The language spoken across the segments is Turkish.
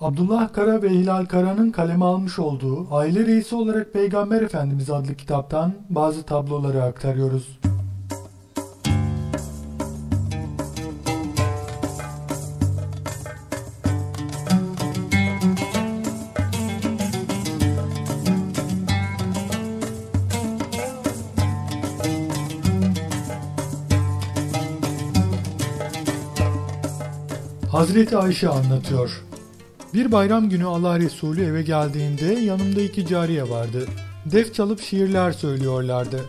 Abdullah Kara ve Hilal Kara'nın kaleme almış olduğu Aile Reisi olarak Peygamber Efendimiz adlı kitaptan bazı tabloları aktarıyoruz. Hazreti Ayşe anlatıyor. Bir bayram günü Allah Resulü eve geldiğinde yanımda iki cariye vardı. Def çalıp şiirler söylüyorlardı.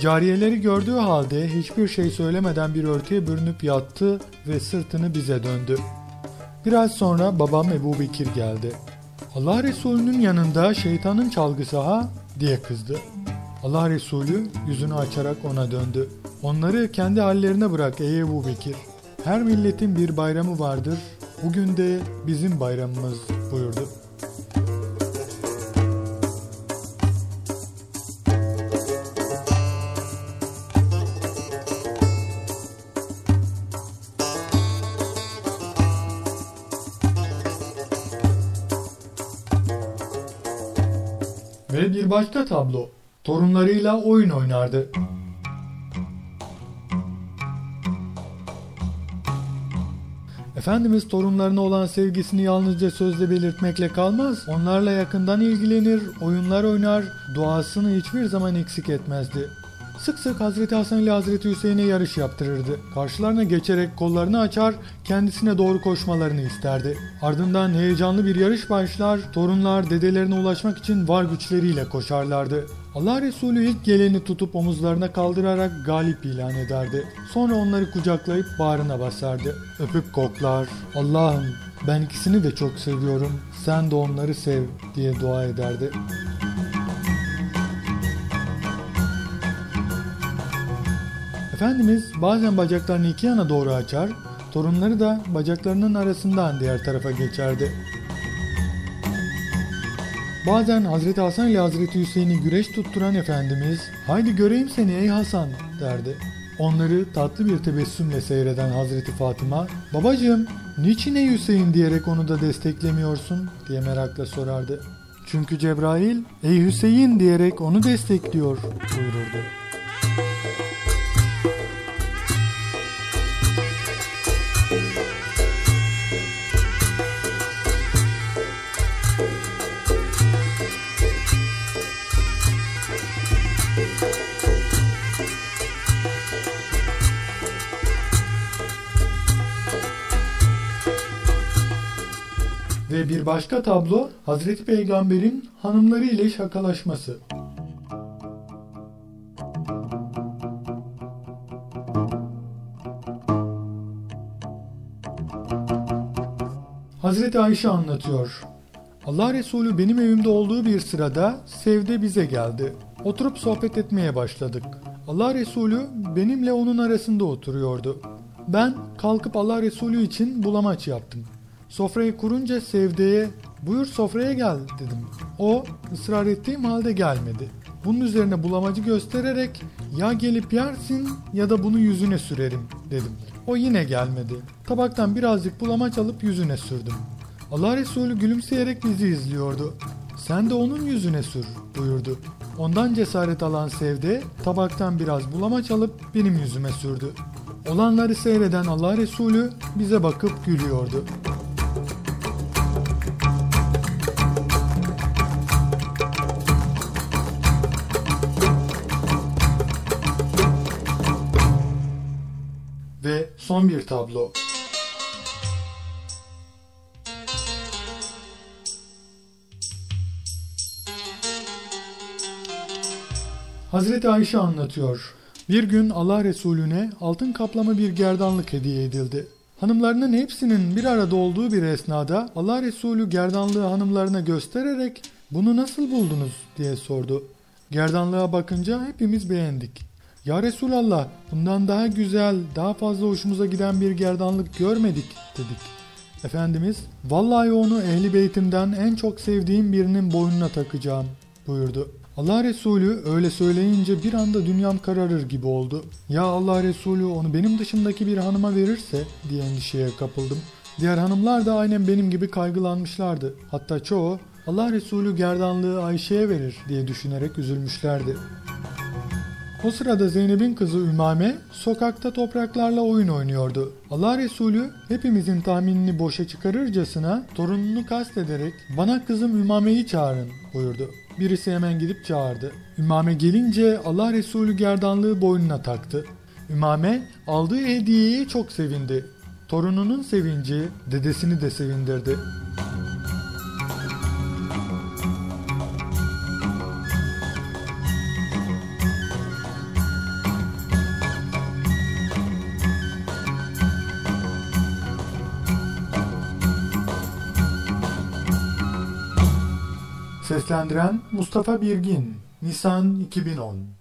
Cariyeleri gördüğü halde hiçbir şey söylemeden bir örtüye bürünüp yattı ve sırtını bize döndü. Biraz sonra babam Ebu Bekir geldi. Allah Resulü'nün yanında şeytanın çalgısı ha diye kızdı. Allah Resulü yüzünü açarak ona döndü. Onları kendi hallerine bırak ey Ebu Bekir. Her milletin bir bayramı vardır. Bugün de bizim bayramımız buyurdu. Ve bir başka tablo. Torunlarıyla oyun oynardı. Efendimiz torunlarına olan sevgisini yalnızca sözle belirtmekle kalmaz. Onlarla yakından ilgilenir, oyunlar oynar, duasını hiçbir zaman eksik etmezdi. Sık sık Hazreti Hasan ile Hazreti Hüseyin'e yarış yaptırırdı. Karşılarına geçerek kollarını açar, kendisine doğru koşmalarını isterdi. Ardından heyecanlı bir yarış başlar, torunlar dedelerine ulaşmak için var güçleriyle koşarlardı. Allah Resulü ilk geleni tutup omuzlarına kaldırarak galip ilan ederdi. Sonra onları kucaklayıp bağrına basardı. Öpüp koklar. Allah'ım ben ikisini de çok seviyorum. Sen de onları sev diye dua ederdi. Efendimiz bazen bacaklarını iki yana doğru açar, torunları da bacaklarının arasından diğer tarafa geçerdi. Bazen Hazreti Hasan ile Hazreti Hüseyin'i güreş tutturan Efendimiz haydi göreyim seni ey Hasan derdi. Onları tatlı bir tebessümle seyreden Hazreti Fatıma babacığım niçin ey Hüseyin diyerek onu da desteklemiyorsun diye merakla sorardı. Çünkü Cebrail ey Hüseyin diyerek onu destekliyor buyururdu. Ve bir başka tablo Hazreti Peygamber'in hanımları ile şakalaşması. Hazreti Ayşe anlatıyor. Allah Resulü benim evimde olduğu bir sırada Sevde bize geldi. Oturup sohbet etmeye başladık. Allah Resulü benimle onun arasında oturuyordu. Ben kalkıp Allah Resulü için bulamaç yaptım. Sofrayı kurunca Sevde'ye buyur sofraya gel dedim. O ısrar ettiğim halde gelmedi. Bunun üzerine bulamacı göstererek ya gelip yersin ya da bunu yüzüne sürerim dedim. O yine gelmedi. Tabaktan birazcık bulamaç alıp yüzüne sürdüm. Allah Resulü gülümseyerek bizi izliyordu. Sen de onun yüzüne sür buyurdu. Ondan cesaret alan Sevde tabaktan biraz bulamaç alıp benim yüzüme sürdü. Olanları seyreden Allah Resulü bize bakıp gülüyordu. Son bir tablo. Hazreti Ayşe anlatıyor. Bir gün Allah Resulüne altın kaplama bir gerdanlık hediye edildi. Hanımlarının hepsinin bir arada olduğu bir esnada Allah Resulü gerdanlığı hanımlarına göstererek bunu nasıl buldunuz diye sordu. Gerdanlığa bakınca hepimiz beğendik. Ya Resulallah bundan daha güzel, daha fazla hoşumuza giden bir gerdanlık görmedik dedik. Efendimiz vallahi onu ehli beytimden en çok sevdiğim birinin boynuna takacağım buyurdu. Allah Resulü öyle söyleyince bir anda dünyam kararır gibi oldu. Ya Allah Resulü onu benim dışımdaki bir hanıma verirse diye endişeye kapıldım. Diğer hanımlar da aynen benim gibi kaygılanmışlardı. Hatta çoğu Allah Resulü gerdanlığı Ayşe'ye verir diye düşünerek üzülmüşlerdi. O sırada Zeynep'in kızı Ümame sokakta topraklarla oyun oynuyordu. Allah Resulü hepimizin tahminini boşa çıkarırcasına torununu kastederek bana kızım Ümame'yi çağırın buyurdu. Birisi hemen gidip çağırdı. Ümame gelince Allah Resulü gerdanlığı boynuna taktı. Ümame aldığı hediyeye çok sevindi. Torununun sevinci dedesini de sevindirdi. Seslendiren Mustafa Birgin Nisan 2010